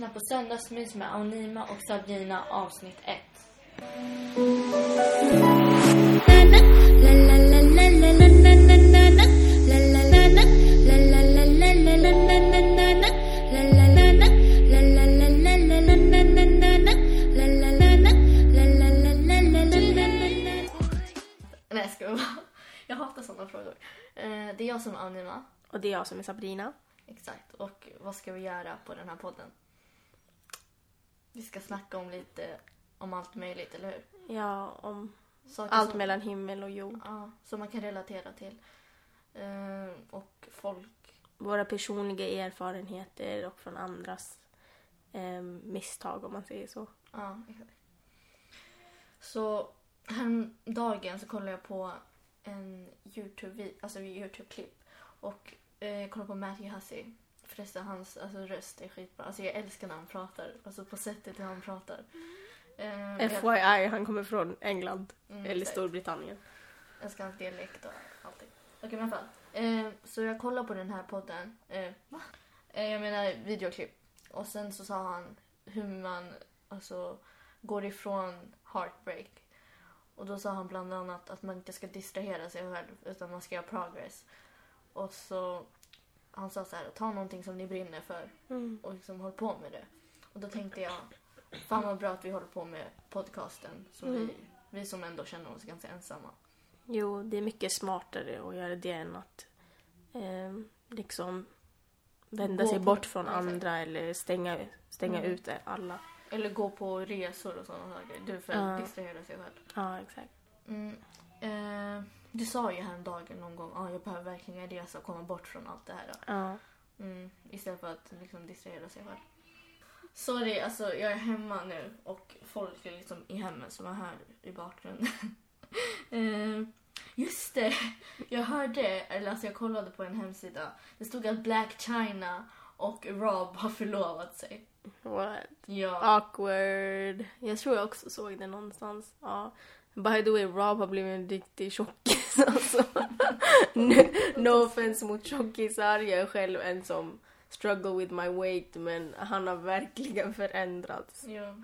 lyssnar på Söndagsmys med Anima och Sabrina avsnitt 1. Nej, jag skojar bara. Jag hatar sådana frågor. Eh, Det är jag som är Anima. Och det är jag som är Sabrina. Exakt. Och vad ska vi göra på den här podden? Vi ska snacka om lite, om allt möjligt, eller hur? Ja, om Saker allt som, mellan himmel och jord. Ja, som man kan relatera till. Eh, och folk. Våra personliga erfarenheter och från andras eh, misstag om man säger så. Ja, exakt. Så häromdagen så kollade jag på en Youtube, alltså Youtube-klipp. Och eh, kollade på Matthew Hussey. Förresten, hans alltså, röst är skitbra. Alltså jag älskar när han pratar. Alltså på sättet hur han pratar. Eh, jag- FYI, han kommer från England. Mm, eller exakt. Storbritannien. Jag älskar hans dialekt och allting. Okej, men i alla fall. Eh, så jag kollade på den här podden. Eh, va? Eh, jag menar videoklipp. Och sen så sa han hur man alltså går ifrån heartbreak. Och då sa han bland annat att man inte ska distrahera sig själv utan man ska göra progress. Och så han sa så här, ta någonting som ni brinner för Mm. och liksom håll på med det. Och då tänkte jag, fan vad bra att vi håller på med podcasten. Så Mm. vi, vi som ändå känner oss ganska ensamma. Jo, det är mycket smartare att göra det än att eh, liksom vända Gå sig på- bort från exakt. andra eller stänga, stänga Mm. ute alla. Eller gå på resor och sådana saker. Du för att distrahera sig själv. Ja, exakt. Mm. Eh, du sa ju häromdagen någon gång, ah, jag behöver verkligen resa och komma bort från allt det här. Ja. Mm, istället för att liksom distrahera sig själv. Sorry, alltså jag är hemma nu och folk är liksom i hemmet som är här i bakgrunden. eh, just det, jag hörde, eller alltså jag kollade på en hemsida. Det stod att Black China och Rob har förlovat sig. What? Ja. Awkward. Jag tror jag också såg det någonstans. Ja. By the way, Rob har blivit en riktig tjockis alltså. no, no offense mot tjockisar. Jag är själv en som struggle with my weight men han har verkligen förändrats. Ja.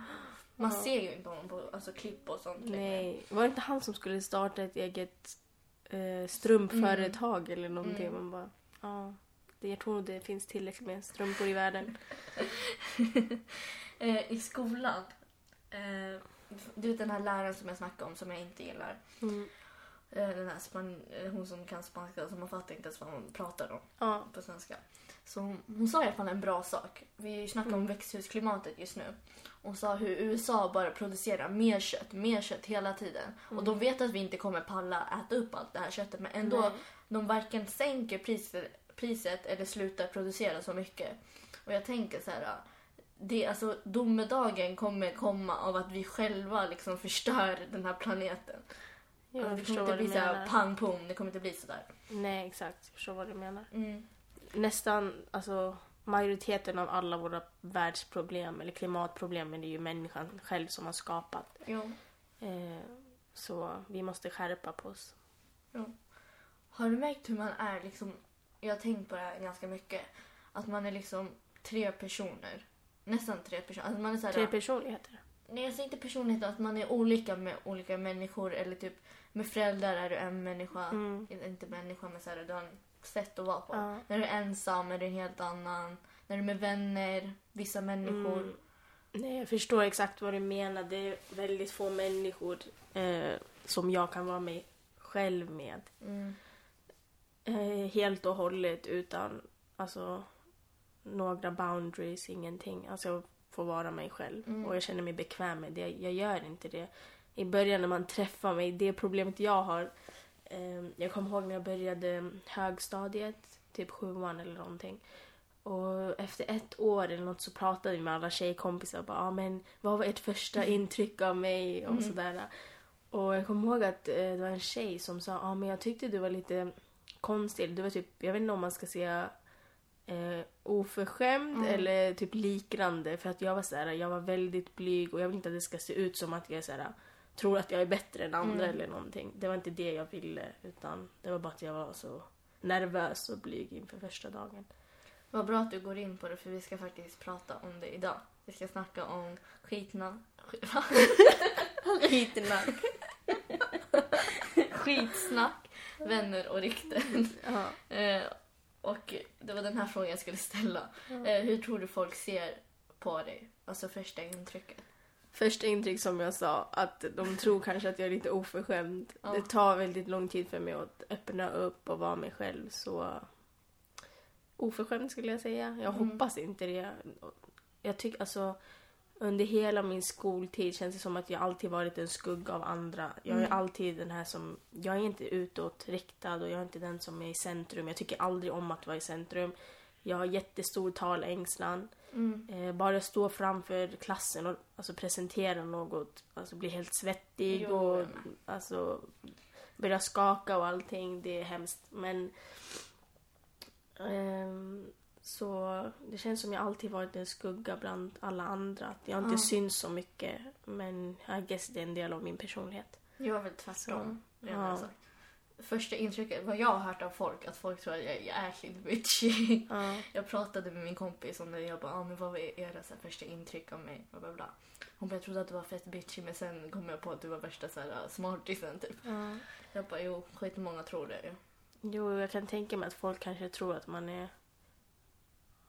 Man Ja. ser ju inte honom på alltså, klipp och sånt. Nej, var det inte han som skulle starta ett eget eh, strumpföretag eller någonting? Mm. Man bara, ja. Det, jag tror nog det finns tillräckligt med strumpor i världen. eh, I skolan, eh, du vet den här läraren som jag snackade om som jag inte gillar. Mm. Eh, den här span- eh, hon som kan spanska så man fattar inte ens vad hon pratar om Ja. på svenska. Så hon, hon sa i alla fall en bra sak. Vi snackar om växthusklimatet just nu. Hon sa hur USA bara producerar mer kött, mer kött hela tiden. Och de vet att vi inte kommer palla äta upp allt det här köttet men ändå Nej. de varken sänker priset, priset eller slutar producera så mycket. Och jag tänker så här. Det, alltså, domedagen kommer komma av att vi själva liksom förstör den här planeten. Jag Alltså, det kommer inte bli så här menar. pang pom, det kommer inte bli sådär. Nej, exakt. Jag förstår vad du menar. Mm. Nästan, alltså majoriteten av alla våra världsproblem eller klimatproblem är det ju människan själv som har skapat. Jo. Eh, så vi måste skärpa på oss. Har du märkt hur man är liksom, jag har tänkt på det här ganska mycket, att man är liksom tre personer. Nästan tre personer. Alltså man är så här, Tre personligheter. Nej, alltså inte personlighet, att man är olika med olika människor eller typ med föräldrar är du en människa, Mm. inte människa men så här, du har en sätt att vara på. Ja. När du är ensam är du en helt annan. När du är med vänner, vissa människor. Mm. Nej, jag förstår exakt vad du menar. Det är väldigt få människor eh, som jag kan vara mig själv med. Mm. Eh, helt och hållet utan alltså några boundaries, ingenting. Alltså jag får vara mig själv Mm. och jag känner mig bekväm med det. Jag gör inte det. I början när man träffar mig, det problemet jag har. Eh, jag kommer ihåg när jag började högstadiet, typ sjuan eller någonting. Och efter ett år eller något så pratade vi med alla tjejkompisar och bara, ah, men vad var ert första intryck av mig och Mm. sådär. Och jag kommer ihåg att eh, det var en tjej som sa, ah, men jag tyckte du var lite konstig. Du var typ, jag vet inte om man ska säga eh, oförskämd Mm. eller typ likrande. För att jag var såhär, jag var väldigt blyg och jag vill inte att det ska se ut som att jag är såhär, tror att jag är bättre än andra Mm. eller någonting. Det var inte det jag ville utan det var bara att jag var så nervös och blyg inför första dagen. Vad bra att du går in på det för vi ska faktiskt prata om det idag. Vi ska snacka om skitna... Skitnack. skitsnack, vänner och rykten. Ja. Och det var den här frågan jag skulle ställa. Eh, hur tror du folk ser på dig? Alltså första intrycket. Första intryck som jag sa, att de tror kanske att jag är lite oförskämd. Ja. Det tar väldigt lång tid för mig att öppna upp och vara mig själv så oförskämd skulle jag säga. Jag Mm. hoppas inte det. Jag tycker alltså under hela min skoltid känns det som att jag alltid varit en skugga av andra. Jag är Mm. alltid den här som, jag är inte utåtriktad och jag är inte den som är i centrum. Jag tycker aldrig om att vara i centrum. Jag har jättestor talängslan. Mm. Eh, bara stå framför klassen och alltså, presentera något, alltså bli helt svettig Jo, och alltså börja skaka och allting. Det är hemskt. Men ehm, så det känns som jag alltid varit en skugga bland alla andra. Att jag inte Ja. syns så mycket. Men I guess det är en del av min personlighet. Jag är väl tvärtom. Ja. Första intrycket, vad jag har hört av folk, att folk tror att jag är jäkligt bitchy. Ja. Jag pratade med min kompis om det. Jag bara, ah, men vad var era så här, första intryck av mig? Bla, bla, bla. Hon bara, jag trodde att du var fett bitchy men sen kom jag på att du var värsta så här, smartisen typ. Ja. Jag bara, jo, skitmånga tror det. Jo, jag kan tänka mig att folk kanske tror att man är...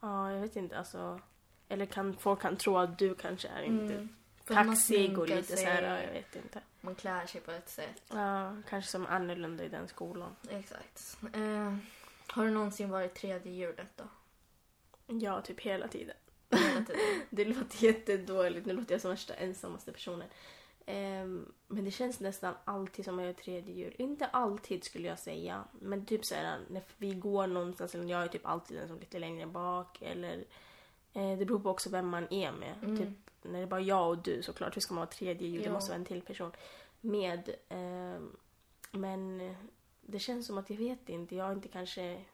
Ja, jag vet inte. Alltså... Eller kan, folk kan tro att du kanske är inte Mm. Kaxig och lite sig, så här, jag vet inte. Man klär sig på ett sätt. Ja, kanske som annorlunda i den skolan. Exakt. Eh, har du någonsin varit tredje hjulet då? Ja, typ hela tiden. Hela tiden. Det låter jättedåligt, nu låter jag som värsta ensammaste personen. Ehm, men det känns nästan alltid som jag är tredje djur. Inte alltid skulle jag säga, men typ så här när vi går någonstans, eller jag är typ alltid den som är lite längre bak. Eller, eh, det beror på också vem man är med. Mm. Typ, när det är bara jag och du såklart, hur ska man vara tredje djur? Det Jo. måste vara en till person med. ehm, men det känns som att jag vet inte, jag inte kanske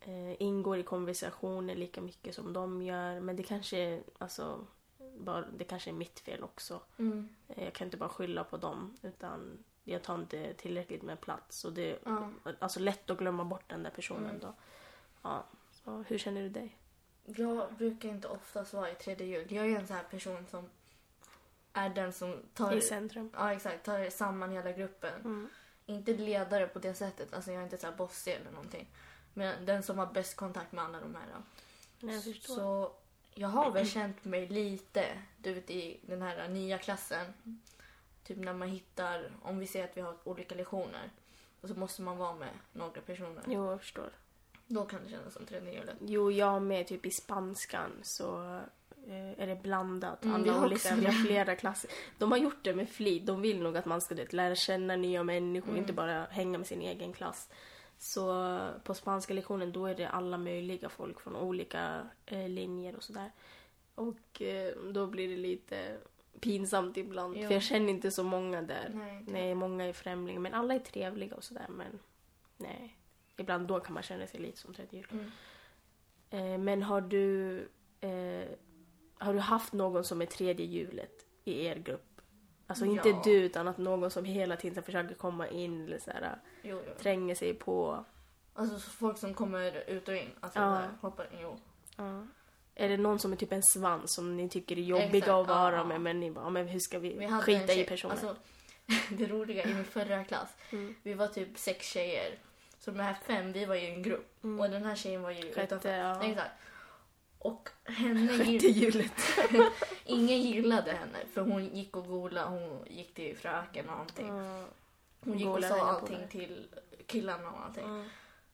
eh, ingår i konversationer lika mycket som de gör. Men det kanske alltså, bara, det kanske är mitt fel också. Mm. Eh, Jag kan inte bara skylla på dem utan jag tar inte tillräckligt med plats. Och det är Ja. alltså lätt att glömma bort den där personen Mm. då. Ja, så hur känner du dig? Jag brukar inte oftast vara i tredje hjul. Jag är en sån här person som är den som tar, I centrum? ja, exakt, tar samman hela gruppen. Mm. Inte ledare på det sättet. Alltså jag är inte så här bossig eller någonting. Men den som har bäst kontakt med alla de här. Nej, jag förstår. Så jag har väl känt mig lite, du vet i den här nya klassen. Typ när man hittar, om vi ser att vi har olika lektioner. Och så måste man vara med några personer. Jo, jag förstår. Då kan det kännas som tredje hjulet. Jo, jag med typ i spanskan så eh, är det blandat. Mm, Alla olika, har det. flera klasser. De har gjort det med flit. De vill nog att man ska det, lära känna nya människor, Mm. inte bara hänga med sin egen klass. Så på spanska lektionen då är det alla möjliga folk från olika eh, linjer och sådär. Och eh, då blir det lite pinsamt ibland. Jo. För jag känner inte så många där. Nej, Nej, många är främlingar. Men alla är trevliga och sådär. Men nej. Ibland då kan man känna sig lite som tredje. Mm. Eh, men har du, eh, har du haft någon som är tredje hjulet i er grupp? Alltså inte Ja. du utan att någon som hela tiden försöker komma in eller så här, Jo, jo. tränger sig på. Alltså så folk som kommer ut och in. Alltså Ja. hoppar in. Jo. Ja. Är det någon som är typ en svans som ni tycker är jobbiga Exakt, att vara ja. med men ni bara, "Ja, men hur ska vi, Vi skita i personen? Alltså, det roliga i min förra klass. Mm. Vi var typ sex tjejer. Så de här fem, vi var i en grupp. Mm. Och den här tjejen var ju Sjätte, utanför. ja. Exakt. Och henne Sjätte gill... hjulet. ingen gillade henne. För hon gick och golade, hon gick till fröken och allting. Ja. Hon gick och sa allting till killarna och allting. Ja.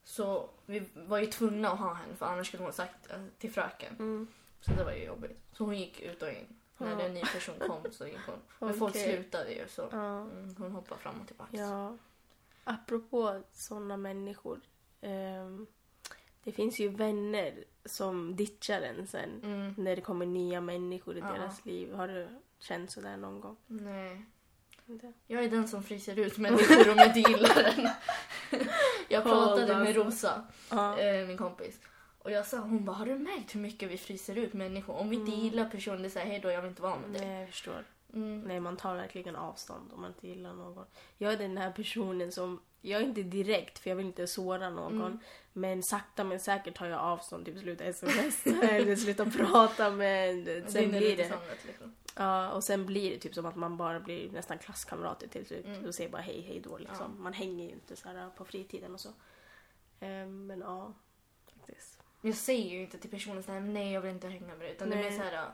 Så vi var ju tvungna att ha henne för annars skulle hon sagt eh, till fröken. Mm. Så det var ju jobbigt. Så hon gick ut och in. När Ja. en ny person kom så gick hon. Men folk slutade ju så Ja. mm, hon hoppade fram och tillbaka. Ja. Apropå sådana människor. ehm, det finns ju vänner som ditchar en sen. Mm. När det kommer nya människor i Ja. deras liv. Har du känt sådär någon gång? Nej. Inte? Jag är den som fryser ut människor om jag inte gillar den. Jag pratade med alltså. Rosa, Ja. eh, min kompis. Och jag sa, hon bara, har du märkt hur mycket vi fryser ut människor? Om vi inte Mm. gillar personen, det är såhär, hej då, jag vill inte vara med dig. Nej, jag förstår. Mm. Nej, man tar verkligen avstånd om man inte gillar någon. Jag är den här personen som... jag är inte direkt för jag vill inte såra någon. Mm. Men sakta men säkert tar jag avstånd, typ sluta sms eller sluta prata med... Sen blir det... sandet, liksom. Ja, och sen blir det typ som att man bara blir nästan klasskamrater till slut. Mm. Och säger bara hej, hej då liksom. Ja. Man hänger ju inte så här på fritiden och så. Eh, men ja, faktiskt. Men jag säger ju inte till personen såhär, nej jag vill inte hänga med dig. Utan det Nej. blir såhär,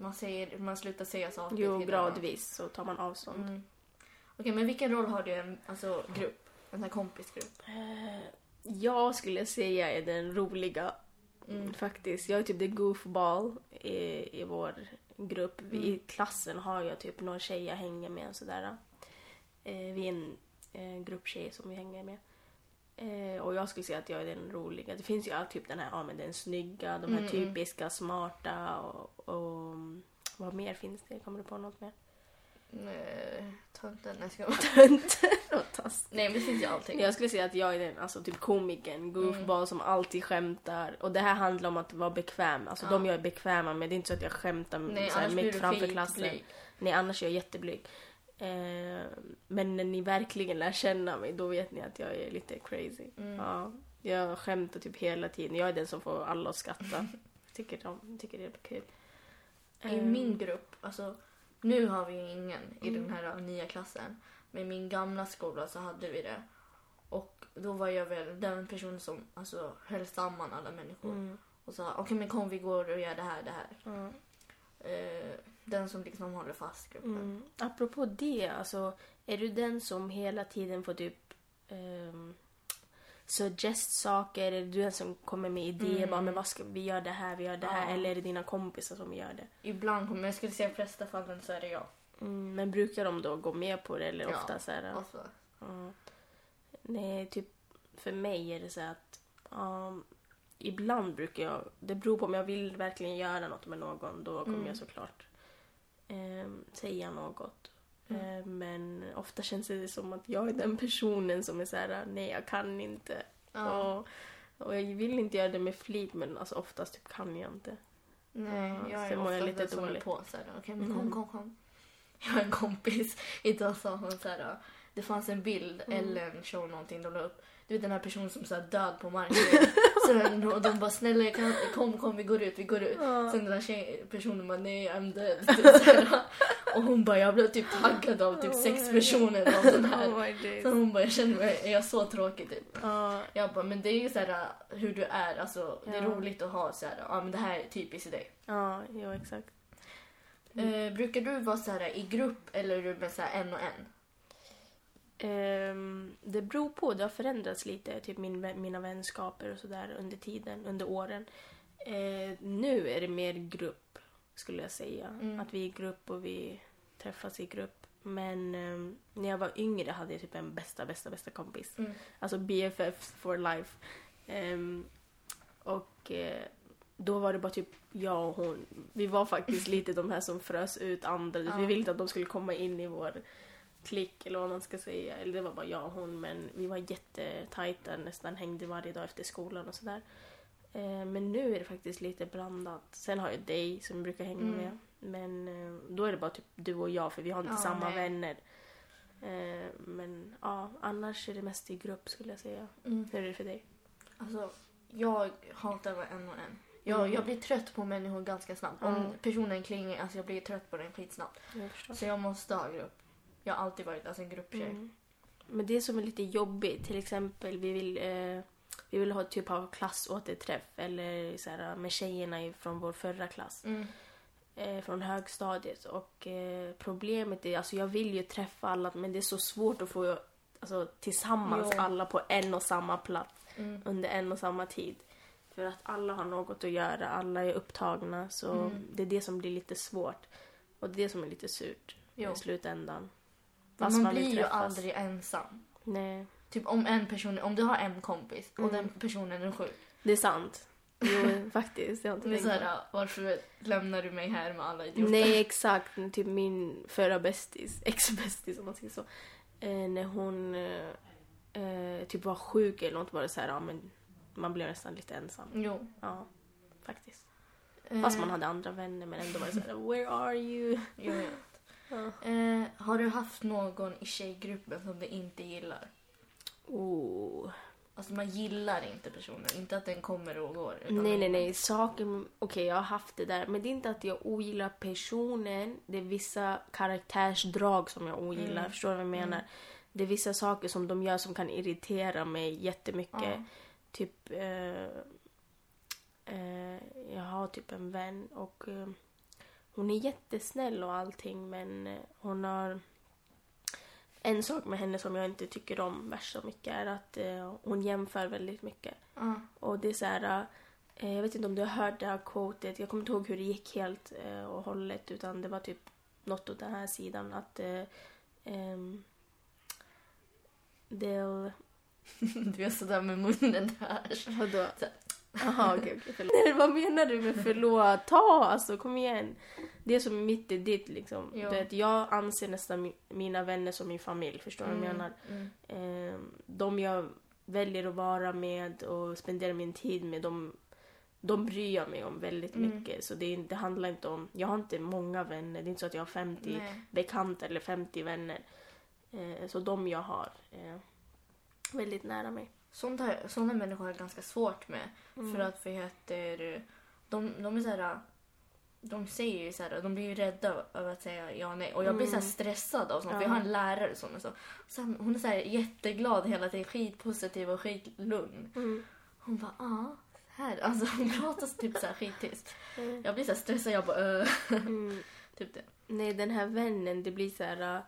man, säger, man slutar säga saker Jo, till gradvis så tar man avstånd. Mm. Okej, men vilken roll har du i en alltså, grupp? En sån här kompisgrupp? Eh, jag skulle säga är den roliga Mm. faktiskt. Jag är typ the goofball i, i vår grupp. Vi, I klassen har jag typ någon tjej jag hänger med och sådär. Eh, vi är en eh, grupp tjejer som vi hänger med. Eh, och jag skulle säga att jag är den roliga. Det finns ju alltid typ den här, ja men den snygga, de här Mm, typiska smarta och, och vad mer finns det? Kommer du på något mer? Nej, tönten. Nej, ska jag Tönten och taskig. Nej, men det finns ju allting. Jag skulle säga att jag är den alltså, typ komikern, goofball som alltid skämtar. Och det här handlar om att vara bekväm. Alltså Ja. de jag är bekväma med. Det är inte så att jag skämtar Nej, så här, mitt framför klassen. blyg. Nej, annars är jag jätteblyg. Eh, men när ni verkligen lär känna mig, då vet ni att jag är lite crazy. Mm. Ja, jag skämtar typ hela tiden. Jag är den som får alla att skratta. tycker, de, tycker det är kul. I Eh, min grupp, alltså nu har vi ju ingen i Mm. den här nya klassen. Men i min gamla skola så hade vi det. Och då var jag väl den personen som alltså, höll samman alla människor. Mm, Och sa okej men kom vi går och gör det här, det här. Eh, den som liksom håller fast gruppen. Mm. Apropå det, alltså, är du den som hela tiden får typ um, suggest saker? Är du den som kommer med idéer? Mm. Bara, men vad ska vi gör det här, vi gör det här. Ja. Eller är det dina kompisar som gör det? Ibland kommer, jag skulle säga i flesta fallen så är det jag. Mm, men brukar de då gå med på det? Eller Ja. ofta så här, Alltså, ja. Nej, typ för mig är det så att um, ibland brukar jag, det beror på om jag vill verkligen göra något med någon, då kommer Mm. jag såklart um, säga något. Mm. Eh, Men ofta känns det som att jag är den personen som är så här: nej jag kan inte. ja. Och, och jag vill inte göra det med flit men alltså oftast typ kan jag inte. Nej, Ja, jag är ofta lite som dåligt. på så här, okej men Mm. kom, kom, kom. Jag har en kompis, idag sa hon så här, det fanns en bild, Mm. Ellen show någonting, de la upp. Du vet den här personen som är död på marken. Sen de, de bara snälla kan, kom, kom vi går ut, vi går ut. Ja. Sen den där tjej, personen bara nej I'm dead. Typ så här. Och hon bara jag blev typ taggad av typ sex personer av den här. Oh. Så hon bara jag känner mig, är jag så tråkig typ. Ja, Jag bara men det är ju så här hur du är, alltså det är Ja. roligt att ha så här, ja men det här är typiskt dig. ja, ja exakt. Eh, brukar du vara så här i grupp eller är du med så här en och en? Ehm, det beror på, det har förändrats lite, typ min, mina vänskaper och sådär under tiden, under åren. Eh, nu är det mer grupp, skulle jag säga. Mm. Att vi är i grupp och vi träffas i grupp. Men ehm, när jag var yngre hade jag typ en bästa, bästa, bästa kompis. Mm. Alltså BFF for life. Ehm, och eh, då var det bara typ jag och hon. Vi var faktiskt lite de här som frös ut andra. Ja. Vi ville inte att de skulle komma in i vår klick eller vad man ska säga. Eller det var bara jag och hon men vi var jättetajta, nästan hängde varje dag efter skolan och sådär. Eh, men nu är det faktiskt lite blandat. Sen har jag dig som jag brukar hänga Mm. med. Men eh, då är det bara typ du och jag för vi har inte Ja, samma nej. vänner. Eh, men ja, annars är det mest i grupp skulle jag säga. Mm. Hur är det för dig? Alltså, jag hatar att vara en och en. Jag, Mm. jag blir trött på människor ganska snabbt. Om Mm. personen klingar, alltså jag blir trött på den skitsnabbt. Jag. Så jag måste ha grupp. Jag har alltid varit alltså, en grupptjej. Mm. Men det som är lite jobbigt, till exempel vi vill, eh, vi vill ha, typ ha klassåterträff eller så här, med tjejerna från vår förra klass. Mm. eh, från högstadiet. Och eh, problemet är, alltså jag vill ju träffa alla men det är så svårt att få alltså, tillsammans Jo. alla på en och samma plats Mm. under en och samma tid. För att alla har något att göra, alla är upptagna så Mm. det är det som blir lite svårt. Och det är det som är lite surt Jo. i slutändan. Men Fast man vill blir ju aldrig ensam. Nej, Typ om en person, om du har en kompis och Mm. den personen är sjuk. det är sant. Jo, faktiskt. Jag har inte Det är tänkt på. såhär, varför lämnar du mig här med alla idioter? Nej, exakt. Typ min förra bästis, ex-bästis om man säger så. Eh, när hon eh, eh, typ var sjuk eller något var det så här, ja men man blev nästan lite ensam. Jo. Ja, faktiskt. Fast man hade andra vänner men ändå var det så här, where are you? Eh, Jo, vet. Ja. Eh, har du haft någon i tjejgruppen som du inte gillar? Oh. Alltså man gillar inte personen, inte att den kommer och går. Nej, nej, nej. Saker... Okej, jag har haft det där. Men det är inte att jag ogillar personen. Det är vissa karaktärsdrag som jag ogillar. Mm. Förstår du vad jag menar? Det är vissa saker som de gör som kan irritera mig jättemycket. Ja. Typ... Eh, eh, jag har typ en vän och eh, hon är jättesnäll och allting men eh, hon har... En sak med henne som jag inte tycker om värst så mycket är att eh, hon jämför väldigt mycket. Ja. Och det är så här... Eh, jag vet inte om du har hört det här quotet. Jag kommer inte ihåg hur det gick helt eh, och hållet. Utan det var typ något åt den här sidan. Att... Eh, ehm, they'll... Du är sådär med munnen där. Vadå? Jaha, okej, okej. förlåt. Nej, vad menar du med förlåt? Ta alltså, kom igen. Det som är mitt är ditt liksom. Jo. Du vet, jag anser nästan mi- mina vänner som min familj. Förstår du vad jag menar? Mm. Eh, de jag väljer att vara med och spendera min tid med, de, de bryr jag mig om väldigt Mm. mycket. Så det, det handlar inte om... Jag har inte många vänner. Det är inte så att jag har 50 Nej. bekanta eller 50 vänner. Eh, så de jag har är väldigt nära mig. Sånt här, sådana människor har jag ganska svårt med. Mm. För att, för heter, de, de är såhär... De säger ju såhär, de blir ju rädda över att säga ja och nej. Och jag blir Mm. såhär stressad av sånt. Ja. Jag har en lärare som är så. så här, hon är såhär jätteglad hela tiden, skitpositiv och skitlugn. Mm. Hon bara, ja, här. Alltså hon pratar så typ såhär skittyst. Mm. Jag blir såhär stressad, jag bara, äh. Mm. Typ det. Nej, den här vännen, det blir så här...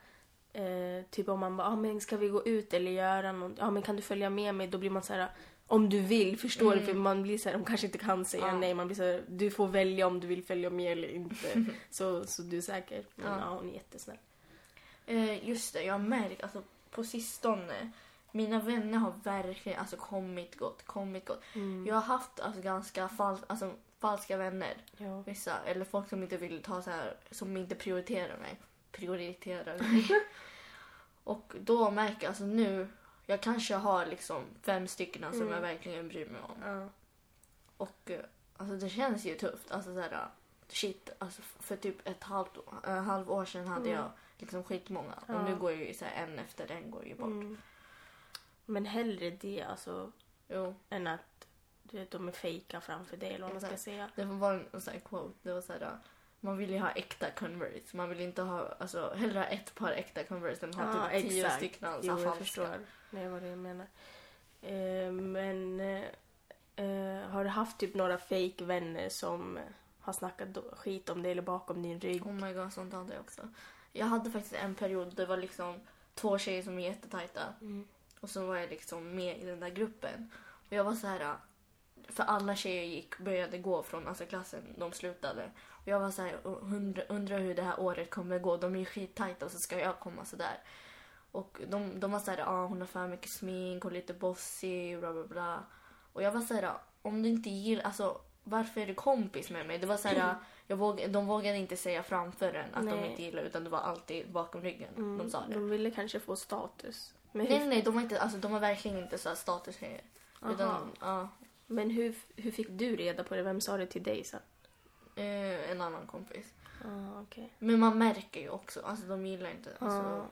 Eh, typ om man bara, ah, men ska vi gå ut eller göra något? Ja, men kan du följa med mig? Då blir man så här, om du vill, förstår du? För man blir så här, de kanske inte kan säga Ja. nej. Man blir så här, du får välja om du vill följa med eller inte. så, så du är säker. Men Ja. ja. hon är jättesnäll. Eh, just det, jag har märkt alltså på sistone. Mina vänner har verkligen alltså, kommit gott, kommit gott. Mm. Jag har haft alltså, ganska fal alltså, falska vänner. Ja. Vissa, eller folk som inte vill ta så här, som inte prioriterar mig. Prioriterar mig. Och då märker jag alltså nu, jag kanske har liksom fem stycken som Mm. jag verkligen bryr mig om. Ja. Och eh, alltså det känns ju tufft. Alltså så här, shit, alltså för typ ett halvt, äh, halvår sedan hade Mm. jag liksom skitmånga. Ja. Och nu går ju så här, en efter en går ju bort. Mm. Men hellre det alltså, Jo, än att du vet, de är fejka framför dig eller vad man ska säga. det var en sån här quote. Det var så här, man vill ju ha äkta Converse. Man vill inte ha, alltså hellre ha ett par äkta Converse än ha Ja, typ tio exakt. stycken alltså, Jo, jag förstår. Det är vad jag menar. Eh, men eh, eh, har du haft typ några fake vänner som har snackat skit om dig eller bakom din rygg? Oh my god, sånt hade jag också. Jag hade faktiskt en period, det var liksom två tjejer som är jättetajta. Mm. Och så var jag liksom med i den där gruppen. Och jag var så här... För alla tjejer gick, började gå från alltså klassen, de slutade. Och jag var så här, undrar, undrar hur det här året kommer gå. De är ju skittajta och så ska jag komma så där. Och de, de var så här, ah, hon har för mycket smink och lite bossig, bla bla bla. Och jag var så här, om du inte gillar, alltså varför är du kompis med mig? Det var så här, jag våg, de vågade inte säga framför en att de Nej. inte gillar utan det var alltid bakom ryggen Mm, de sa det. De ville kanske få status. Men Nej, nej, de var, inte, alltså, de var verkligen inte så här. Aha. Utan, ja, men hur, hur fick du reda på det? Vem sa det till dig sen? eh, en annan kompis. Ah, okej. Men man märker ju också, alltså de gillar inte. Alltså, Ja.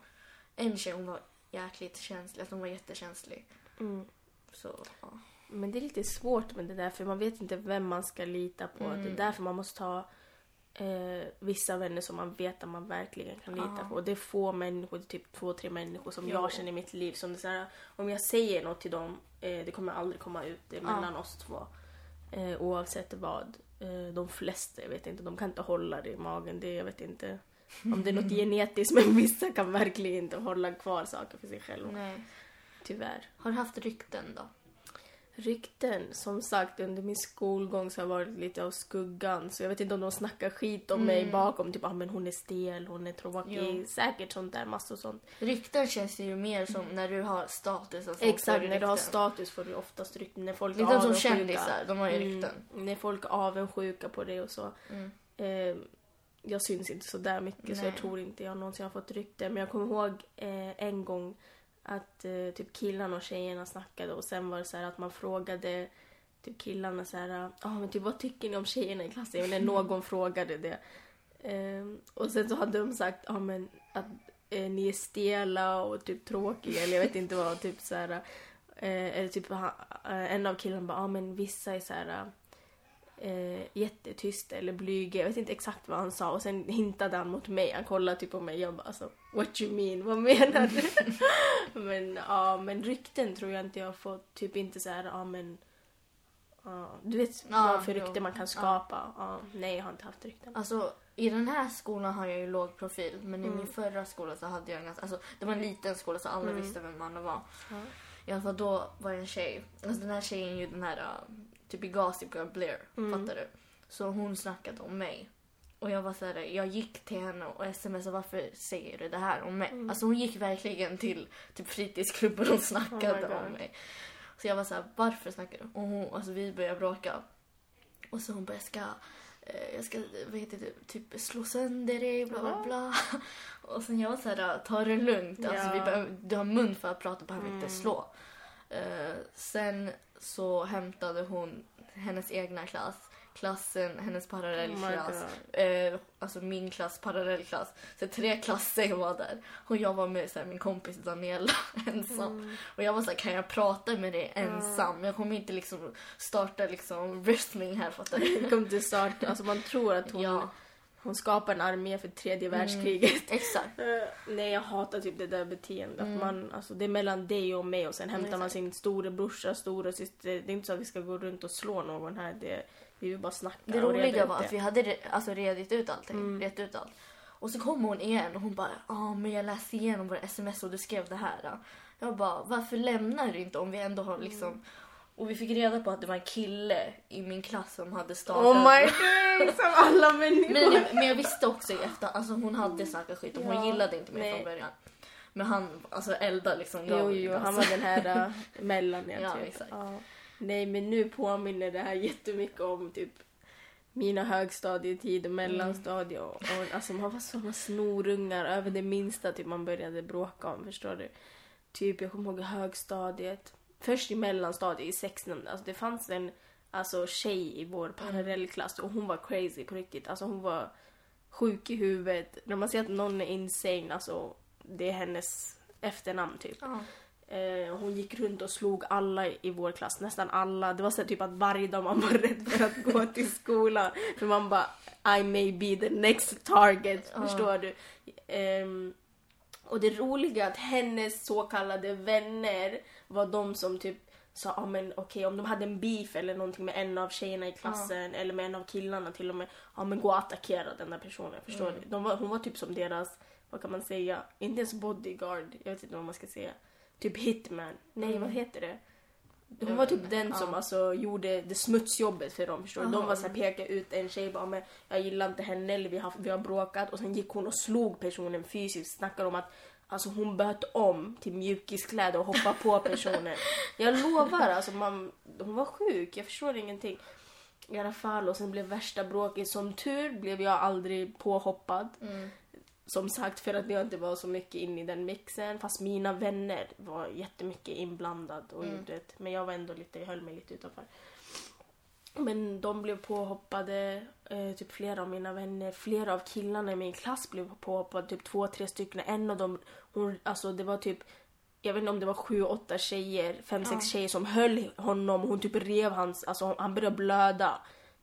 En tjej hon var jäkligt känslig, alltså hon var jättekänslig. Mm. Så, ja. Men det är lite svårt med det där för man vet inte vem man ska lita på. Mm. Det är därför man måste ha eh, vissa vänner som man vet att man verkligen kan lita på. Och det är få människor, är typ två, tre människor som Jo. jag känner i mitt liv. Som det är här, om jag säger något till dem, eh, det kommer aldrig komma ut det är Ja. mellan oss två. Eh, oavsett vad. Eh, de flesta, jag vet inte, de kan inte hålla det i magen. Det, jag vet inte om det är något genetiskt men vissa kan verkligen inte hålla kvar saker för sig själva. Nej. Tyvärr. Har du haft rykten då? Rykten, som sagt under min skolgång så har jag varit lite av skuggan så jag vet inte om de snackar skit om mig Mm. bakom, typ ah, men hon är stel, hon är tråkig, Jo. säkert sånt där, massor sånt. Rykten känns ju mer som när du har status sånt. Exakt, när du har rykten. status får du oftast rykten. När folk är Lite som avundsjuka. kändisar, de har ju Mm, rykten. när folk är avundsjuka på det och så. Mm. Eh, jag syns inte så där mycket så Nej. jag tror inte jag någonsin har fått rykte. Men jag kommer ihåg eh, en gång att eh, typ killarna och tjejerna snackade och sen var det så här att man frågade typ killarna så här, ah, men typ vad tycker ni om tjejerna i klassen? När någon frågade det. Eh, och sen så hade de sagt ah, men att eh, ni är stela och typ tråkiga eller jag vet inte vad. Typ så här, eh, eller typ eh, en av killarna bara, ja ah, men vissa är så här eh, jättetysta eller blyga. Jag vet inte exakt vad han sa och sen hintade han mot mig. Han kollade typ på mig jag bara alltså what you mean, vad menar du? men ja, men rykten tror jag inte jag fått. Typ inte så här, ja men ja, du vet Ja, vad för jo. rykte man kan skapa. Ja. nej, jag har inte haft rykten. Alltså i den här skolan har jag ju låg profil men i Mm. min förra skola så hade jag en ganska, alltså det var en liten skola så alla Mm. visste vem Anna var. Ja. I alla fall då var jag en tjej. Alltså den här tjejen är ju den här typ i Gossip Girl Blair. Mm. Fattar du? Så hon snackade om mig. Och jag var så här, jag gick till henne och smsade varför säger du det här om mig? Mm. Alltså hon gick verkligen till typ fritidsklubben och snackade Oh om mig. Så jag var så här, varför snackar du? Och hon, alltså vi började bråka. Och så hon bara, jag ska, eh, jag ska, vad heter det, typ slå sönder dig, bla bla bla. Och sen jag var så här, ta det lugnt. Alltså Ja. vi behöver, du har mun för att prata, behöver inte Mm. slå. Eh, sen så hämtade hon hennes egna klass, klassen, hennes Oh parallellklass, God. eh, alltså min klass, parallellklass. Så tre klasser var där. Och jag var med så här, min kompis Daniela ensam. Mm. Och jag var så här, kan jag prata med dig ensam? Jag kommer inte liksom starta liksom wrestling här fattar du? Det kom till start, alltså man tror att hon, Ja, hon skapar en armé för tredje Mm. världskriget. exakt. Eh, nej, jag hatar typ det där beteendet. Mm. Att man, alltså, det är mellan dig och mig och sen hämtar man Exakt. sin storebrorsa, storasyster. Det är inte så att vi ska gå runt och slå någon här. Det, vi vill bara snacka Det roliga var att vi hade alltså, redit ut allting. Mm. Ret ut allt. Och så kom hon igen och hon bara, ja men jag läste igenom våra sms och du skrev det här. då." Jag bara, varför lämnar du inte om vi ändå har liksom... Och vi fick reda på att det var en kille i min klass som hade startat... Oh my god, som alla människor. men, jag- men jag visste också i efter, alltså hon hade snackat skit och hon Ja, gillade inte mig nej. från början. Men han, alltså eldade liksom. Jo, gav jo, gas. han var den här uh, mellan er, Ja, typ. exakt. Ja. Nej, men nu påminner det här jättemycket om typ mina högstadietid och mellanstadie och, och alltså man var såna snorungar över det minsta typ man började bråka om, förstår du? Typ jag kommer ihåg högstadiet, först i mellanstadiet i sexan, alltså det fanns en alltså tjej i vår parallellklass och hon var crazy på riktigt, alltså hon var sjuk i huvudet. När man ser att någon är insane, alltså det är hennes efternamn typ. Eh, hon gick runt och slog alla i vår klass, nästan alla. Det var så typ att varje dag man var rädd för att gå till skolan. För man bara, I may be the next target, Ja. förstår du? Ehm, och det roliga är att hennes så kallade vänner var de som typ sa, ah, men okej om de hade en beef eller någonting med en av tjejerna i klassen eller med en av killarna till och med, ja men gå och attackera den där personen, förstår Mm. du? De var, hon var typ som deras, vad kan man säga, inte ens bodyguard, jag vet inte vad man ska säga. Typ hitman, nej Mm. vad heter det? Hon var typ inte. den som Ja. alltså gjorde det smutsjobbet för dem förstår. De var såhär pekade ut en tjej bara men jag gillar inte henne eller vi har, vi har bråkat och sen gick hon och slog personen fysiskt. Snackade om att alltså hon böt om till mjukiskläder och hoppade på personen. jag lovar alltså man, hon var sjuk, jag förstår ingenting. I alla fall och sen blev värsta bråket. Som tur blev jag aldrig påhoppad. Mm. Som sagt för att jag inte var så mycket inne i den mixen. Fast mina vänner var jättemycket inblandad och Mm. gjorde det. Men jag var ändå lite, jag höll mig lite utanför. Men de blev påhoppade, eh, typ flera av mina vänner, flera av killarna i min klass blev påhoppade, typ två, tre stycken. En av dem, hon, alltså det var typ, jag vet inte om det var sju, åtta tjejer, fem, sex Ja. tjejer som höll honom. Hon typ rev hans, alltså han började blöda.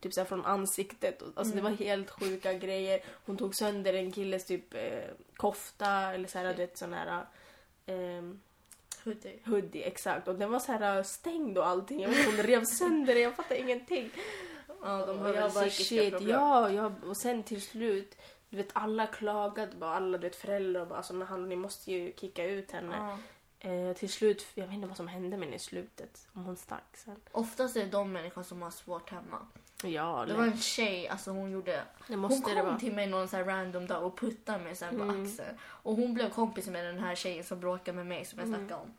Typ såhär från ansiktet. Alltså det var helt sjuka grejer. Hon tog sönder en killes typ eh, kofta eller såhär, du vet sån här ehm, Hoodie. hoodie, exakt. Och den var så här stängd och allting. Jag vet, hon rev sönder det, jag fattar ingenting. Ja, de har och jag bara shit, problem. ja, ja. Och sen till slut, du vet alla klagade bara, alla du vet föräldrar bara, alltså men han, ni måste ju kicka ut henne. Ja. Eh, till slut, jag vet inte vad som hände med henne i slutet, om hon stack sen. Oftast är det de människor som har svårt hemma. Ja, Det var en tjej, alltså hon gjorde... det Hon kom till mig någon så här random dag och puttade mig så här på Mm. axeln. Och hon blev kompis med den här tjejen som bråkade med mig som jag Mm. snackade om.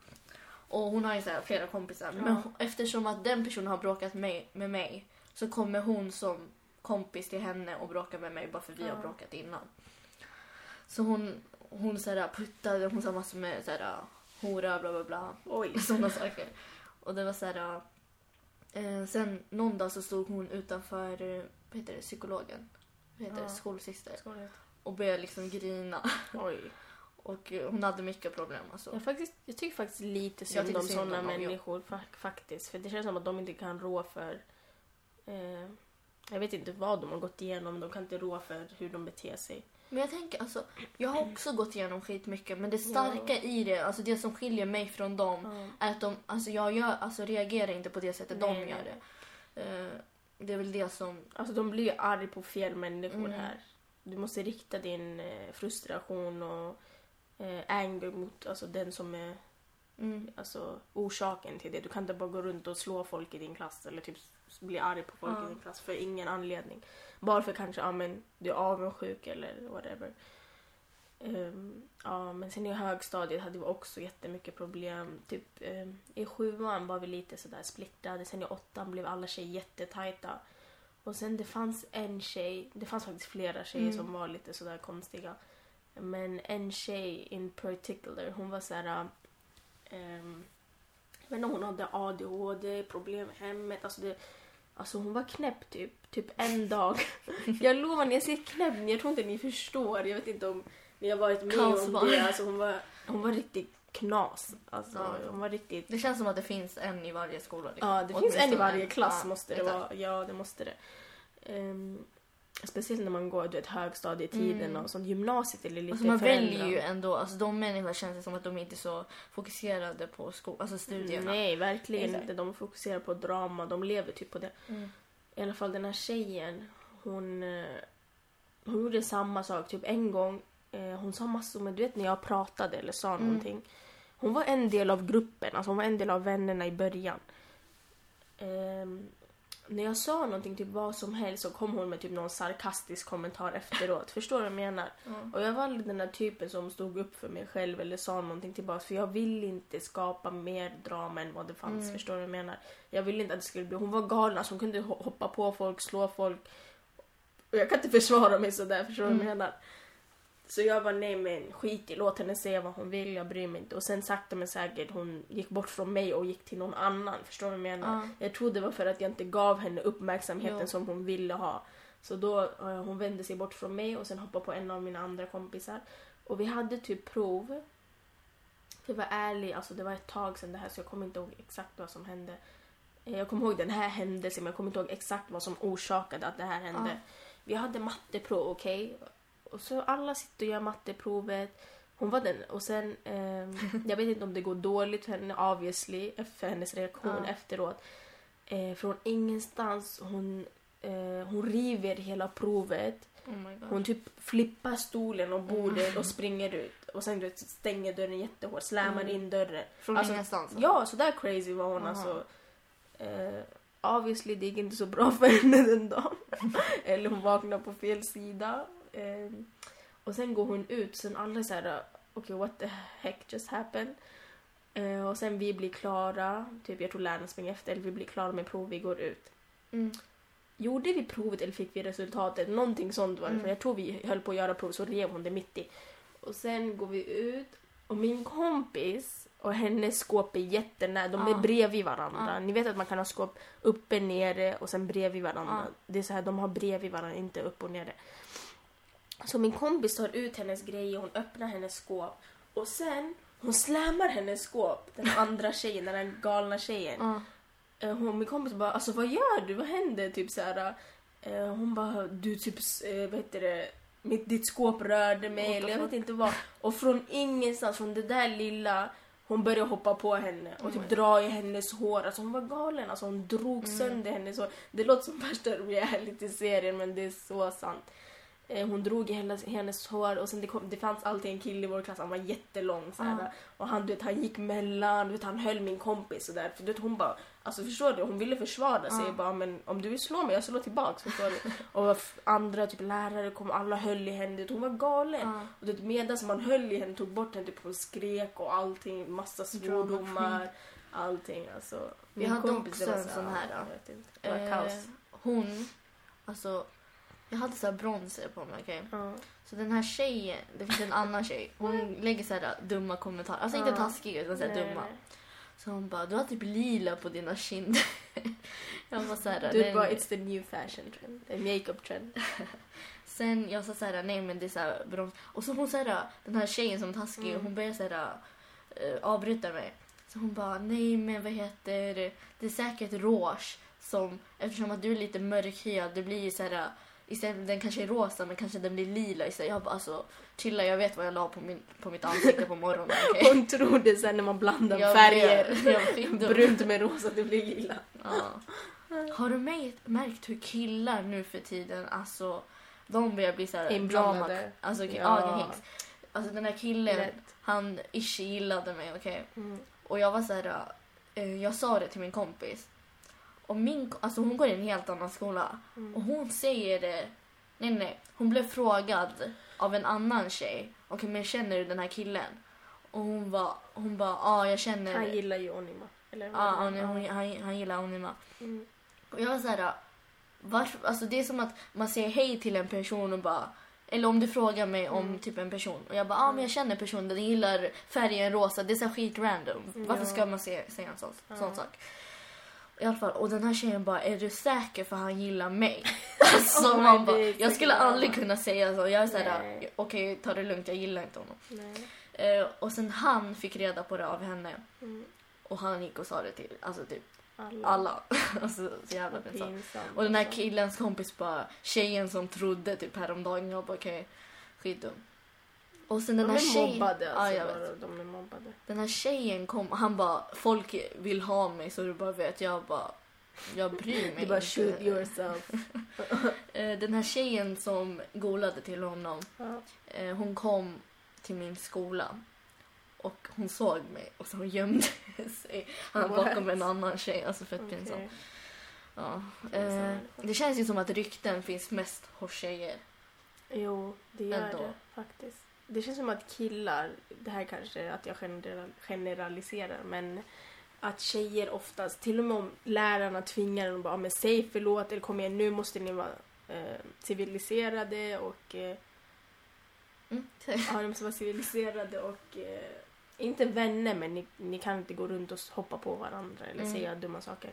Och hon har ju så flera kompisar. Ja. Men eftersom att den personen har bråkat med, med mig så kommer hon som kompis till henne och bråkar med mig bara för vi har Ja. bråkat innan. Så hon, hon så puttade, hon sa massor med så här hora bla bla bla. Oj. Sådana saker. Och det var så här... Eh, sen någon dag så stod hon utanför eh, vad heter det, psykologen. Vad heter Ja. det? Skolsyster. Skål. Och började liksom grina. Oj. Och eh, hon hade mycket problem alltså. Jag, faktiskt, jag tycker faktiskt lite synd om sådana ja. människor fa- faktiskt. För det känns som att de inte kan rå för... Eh, jag vet inte vad de har gått igenom. De kan inte rå för hur de beter sig. Men jag tänker alltså, jag har också gått igenom skitmycket men det starka i det, alltså det som skiljer mig från dem är att de, alltså jag gör, alltså reagerar inte på det sättet Nej, de gör det. Eh, det är väl det som, Alltså de blir ju arg på fel människor Mm. här. Du måste rikta din eh, frustration och eh, anger mot alltså, den som är mm, alltså, orsaken till det. Du kan inte bara gå runt och slå folk i din klass eller typ bli arg på folk i din klass för ingen anledning. Bara för kanske ja, men, du är avundsjuk eller whatever. Ehm, ja, men sen i högstadiet hade vi också jättemycket problem. Typ, ehm, I sjuan var vi lite sådär splittrade. Sen i åttan blev alla tjejer jättetajta. Och sen det fanns en tjej, det fanns faktiskt flera tjejer Mm. som var lite sådär konstiga. Men en tjej in particular, hon var såhär... Um, jag vet inte, hon hade ADHD, problem i hemmet. Alltså, det, alltså hon var knäpp typ. Typ en dag. jag lovar, när jag säger knäpp, jag tror inte ni förstår. Jag vet inte om ni har varit med om Kaosbarn. det. Alltså, hon, var, hon var riktigt knas. Alltså, Ja. Hon var riktigt... det känns som att det finns en i varje skola. liksom. Ja, det finns en i varje klass Ja, måste det vara. Ja, det måste det. Ehm, speciellt när man går du vet, högstadietiden Mm. och sånt. Gymnasiet är lite Alltså man väljer ju ändå, alltså de människorna känns det som att de inte är så fokuserade på sko- alltså studierna. Nej, verkligen Exakt. inte. De fokuserar på drama. De lever typ på det. Mm. I alla fall den här tjejen, hon, eh, hon gjorde samma sak. Typ en gång, eh, hon sa massor med, du vet när jag pratade eller sa Mm. någonting. Hon var en del av gruppen, alltså hon var en del av vännerna i början. Ehm, när jag sa någonting, typ vad som helst, så kom hon med typ någon sarkastisk kommentar efteråt. Förstår du vad jag menar? Ja. Och jag var aldrig den där typen som stod upp för mig själv eller sa någonting tillbaka. För jag vill inte skapa mer drama än vad det fanns. Mm. Förstår du vad jag menar? Jag ville inte att det skulle bli... Hon var galen, alltså hon kunde ho- hoppa på folk, slå folk. Och jag kan inte försvara mig sådär, förstår du vad jag Mm. menar? Så jag var nej men skit i, låt henne säga vad hon vill, jag bryr mig inte. Och sen sakta men säkert hon gick bort från mig och gick till någon annan. Förstår du vad jag menar? Ja. Jag tror det var för att jag inte gav henne uppmärksamheten Jo. som hon ville ha. Så då eh, hon vände sig bort från mig och sen hoppade på en av mina andra kompisar. Och vi hade typ prov. För att vara ärlig, alltså det var ett tag sedan det här så jag kommer inte ihåg exakt vad som hände. Eh, Jag kommer ihåg den här händelsen men jag kommer inte ihåg exakt vad som orsakade att det här hände. Ja. Vi hade matteprov, okej? Och så alla sitter och gör matteprovet. Hon var den. Och sen, ehm, jag vet inte om det går dåligt för henne obviously, för hennes reaktion Ja. efteråt. Eh, från ingenstans, hon, eh, hon river hela provet. Oh. Hon typ flippar stolen och bordet och springer ut. Och sen du vet, stänger dörren jättehårt, slammar Mm. in dörren. Från alltså, ingenstans? Ja, så där crazy var hon Aha. alltså. Eh, obviously det gick inte så bra för henne den dagen. Eller hon vaknade på fel sida. Eh, och sen går hon ut, sen alla är såhär, okej what the heck just happened? Eh, och sen vi blir klara, typ jag tror läraren springer efter, eller vi blir klara med prov, vi går ut. Mm. Gjorde vi provet eller fick vi resultatet? Någonting sånt var det. Mm. För jag tror vi höll på att göra prov så rev hon det mitt i. Och sen går vi ut och min kompis och hennes skåp är jättenära. De är Ja. bredvid varandra. Ja. Ni vet att man kan ha skåp uppe, nere och sen bredvid varandra. Ja. Det är så här, de har bredvid varandra, inte upp och nere. Så min kompis tar ut hennes grejer, hon öppnar hennes skåp och sen hon slammar hennes skåp, den andra tjejen, den där galna tjejen. Eh, Hon, min kompis bara, alltså vad gör du? Vad händer? Typ så här. eh, Hon bara, du typ, eh, vad heter det? Mitt, ditt skåp rörde mig What eller jag vet inte vad. Och från ingenstans, från det där lilla, hon började hoppa på henne och typ my dra i hennes hår. Alltså hon var galen. Alltså hon drog Mm. sönder hennes hår. Det låter som värsta reality-serien men det är så sant. Eh, Hon drog i hennes, hennes hår och sen det, kom, det fanns alltid en kille i vår klass, han var jättelång så här, Ja. Och han, du vet, han gick mellan, du vet, han höll min kompis och där. För du vet, hon bara, alltså förstår du? Hon ville försvara sig Ja. bara, men om du vill slå mig, jag slår tillbaks. Förstår du? Och andra typ lärare kom, alla höll i henne. Vet, Hon var galen. Ja. Och vet, medan man höll i henne, tog bort henne, typ hon skrek och allting, massa svordomar, allting alltså. Vi hade kompis, också en så sån här, då. Det var Eh, kaos. hon, alltså, jag hade så här bronzer på mig, okej? Ja. Så den här tjejen, det finns en annan tjej, hon lägger så här dumma kommentarer. Alltså inte taskiga utan så här dumma. Så hon bara, du har typ lila på dina kinder. jag var såhär, Du nej, bara, it's the new fashion trend. The makeup trend. Sen jag sa såhär, nej men det är såhär broms. Och så hon såhär, den här tjejen som är taskig, Mm. hon börjar såhär uh, avbryta mig. Så hon bara, nej men vad heter det? Är säkert rouge som, eftersom att du är lite mörkhyad, det blir ju såhär, istället den kanske är rosa men kanske den blir lila istället. Jag bara alltså, chilla jag vet vad jag la på, min, på mitt ansikte på morgonen. okej? Hon tror det sen när man blandar Jag färger. jag. Brunt med rosa, det blir lila. Ja. Har du märkt, märkt hur killar nu för tiden, alltså de börjar bli såhär Inblandade. alltså ja. Ja. Alltså den här killen, Rätt. han ishi gillade mig, okej? Mm. Och jag var så här, eh, jag sa det till min kompis. Och min, alltså hon går i en helt annan skola. Mm. Och hon säger det, nej nej, hon blev frågad av en annan tjej. Okej men känner du den här killen? Och hon var, hon bara, ja ah, jag känner. Han gillar ju Onima. Eller är. han, hon, han, han gillar Onima. Mm. Och jag var så här, varför, alltså det är som att man säger hej till en person och bara, eller om du frågar mig om Mm. typ en person och jag bara, ah, men jag känner personen, den gillar färgen rosa, det är så skit random. Varför Ja. ska man se, säga en sån, sån sak? I alla fall, och den här tjejen bara, är du säker för han gillar mig? Alltså Oh man bara, jag skulle aldrig kunna säga så. Jag är såhär, okej ta det lugnt, jag gillar inte honom. Eh, och sen han fick reda på det av henne Mm. och han gick och sa det till, alltså typ Alla. alla. alltså så jävla pinsamt. Och den här alltså. killens kompis bara, tjejen som trodde typ häromdagen, jag bara okej, skitdum. Och sen den De här är tjejen, mobbade ja, alltså. vet. bara. De är mobbade. Den här tjejen kom, han bara, folk vill ha mig så du bara vet, jag bara, jag bryr mig Du bara inte. shoot yourself. Eh, Den här tjejen som golade till honom, Ja. eh, hon kom till min skola. Och hon såg mig och så hon gömde sig. Han bakom en annan tjej, alltså fett Okej. pinsamt. Ja. Eh, det känns ju som att rykten finns mest hos tjejer. Jo, det gör Ändå. det faktiskt. Det känns som att killar, det här kanske att jag general, generaliserar, men att tjejer oftast, till och med om lärarna tvingar dem bara, "Ja, men säg förlåt eller kom igen nu måste ni vara eh, civiliserade och eh, Mm. ja, ni måste vara civiliserade och eh, inte vänner men ni, ni kan inte gå runt och hoppa på varandra eller Mm. säga dumma saker.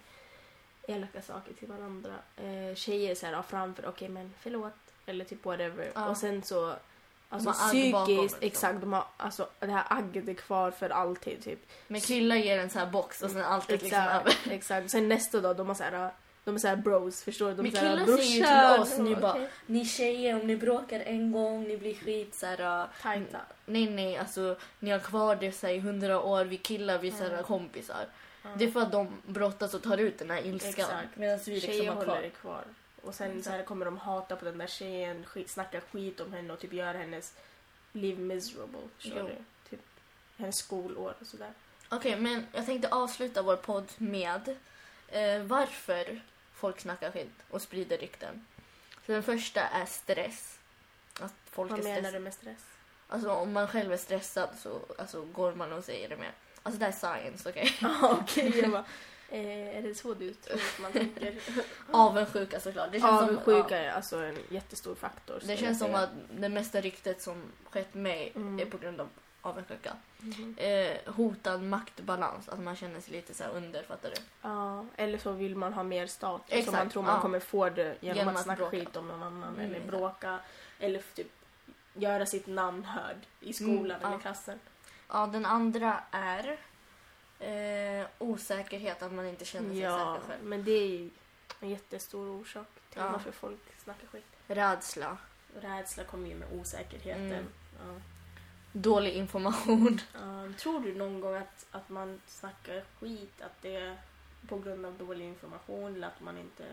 Elaka saker till varandra. Eh, tjejer så här, ja, framför, okej men förlåt. Eller typ whatever. Ja. Och sen så Alltså bakom, psykiskt, liksom. exakt. De har, alltså, det här agget är kvar för alltid. Typ. Men killar ger en sån här box och sen alltid liksom. Exakt. exakt. Sen nästa dag, de har så här, de är så här bros, förstår du? De Men är så killar säger ju till oss nu bara, okej. ni tjejer om ni bråkar en gång, ni blir skit så här. uh, Tajta. Nej nej, alltså ni har kvar det så här, i hundra år, vi killar, vi är så Mm. kompisar. Ja. Det är för att de brottas och tar ut den här ilskan. Medan vi liksom Tjejer har håller kvar. det kvar. Och sen så här kommer de hata på den där tjejen, skit, snacka skit om henne och typ göra hennes liv miserable. Förstår Jo. du? Typ hennes skolår och sådär. Okej, men jag tänkte avsluta vår podd med eh, varför folk snackar skit och sprider rykten. Så den första är stress. Att folk Vad menar du med stress? Alltså om man själv är stressad så alltså, går man och säger det mer. Alltså det är science, okej? Jag bara, eh, är det så du tror att man tänker? Avundsjuka såklart. Det känns som, Avundsjuka ja, är alltså en jättestor faktor. det känns som att det mesta ryktet som skett mig Mm. är på grund av avundsjuka. Mhm. Eh, hotad maktbalans, att man känner sig lite så här under, fattar du? Ja, eller så vill man ha mer status. Exakt, man tror man ja. kommer få det genom, Genom att att snacka bråka. skit om någon annan. Mm, eller exakt. bråka. Eller typ göra sitt namn hörd i skolan Mm, eller ja. klassen. Ja, den andra är eh, osäkerhet, att man inte känner sig Ja, säker själv. men det är ju en jättestor orsak till Ja. varför folk snackar skit. Rädsla, Rädsla kommer ju med osäkerheten. Mm. Ja. dålig information. Ja, tror du någon gång att, att man snackar skit, att det är på grund av dålig information eller att man inte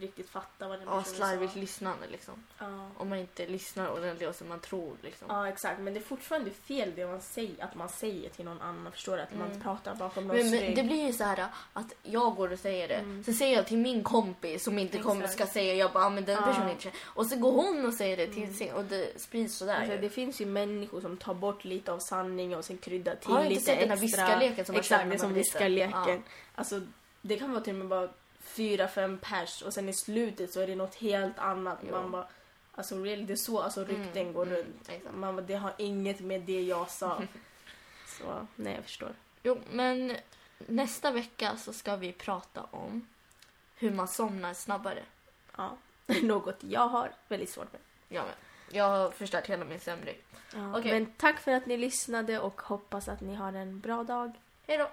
riktigt fattar vad den Ja, personen slarvigt sa? lyssnande liksom. Ja. Om man inte lyssnar ordentligt och som man tror liksom. ja, exakt. Men det är fortfarande fel det man säger, att man säger till någon annan. Förstår du? Att man Mm. pratar bakom någons Men, men rygg. det blir ju så här att jag går och säger det. Mm. Så säger jag till min kompis som inte kommer Exakt. ska säga jag bara, ah, men den Ja. personen inte känner. Och så går hon och säger det till Mm. sin och det sprids sådär Alltså, det finns ju människor som tar bort lite av sanningen och sen kryddar till Har du inte lite sett den extra. här viskarleken som man kör Exakt, när det är man som är liten? viskarleken. Alltså, det kan vara till och med bara fyra, fem pers och sen i slutet så är det något helt annat. Jo. Man bara, alltså really, det är så alltså, rykten Mm, går mm, runt. exakt. Man bara, det har inget med det jag sa. så, nej jag förstår. Jo, men nästa vecka så ska vi prata om hur man somnar snabbare. Ja. Något jag har väldigt svårt med. Jag med. Jag har förstört hela min sömnrygg. Ja. Okej. Men tack för att ni lyssnade och hoppas att ni har en bra dag. Hej då!